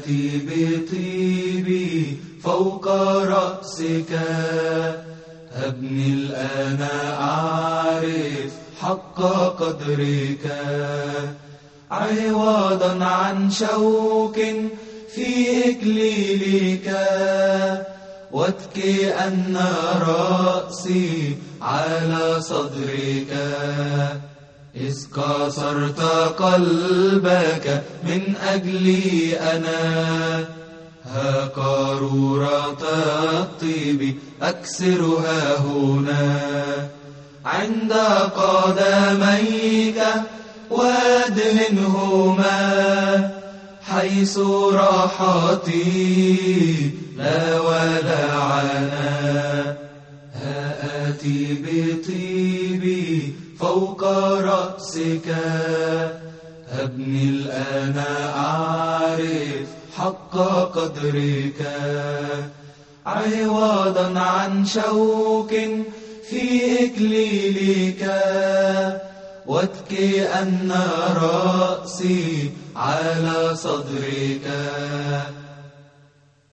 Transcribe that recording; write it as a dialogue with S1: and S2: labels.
S1: آتي بطيبي فوق رأسك. هبني الآن أعرف حق قدرك. عوضا عن شوك في إكليلك. واتكي أن رأسي على صدرك. إذ كسرت قلبك من أجلي أنا. ها قارورة الطيب أكسرها هنا. عند قدميك وادهنهما. حيث راحتي لا ولا عنا. ها آتي بطيبي فوق رأسك. هبني الآن أعرف حق قدرك. عوضا عن شوك في إكليلك. واتكي أن رأسي على صدرك.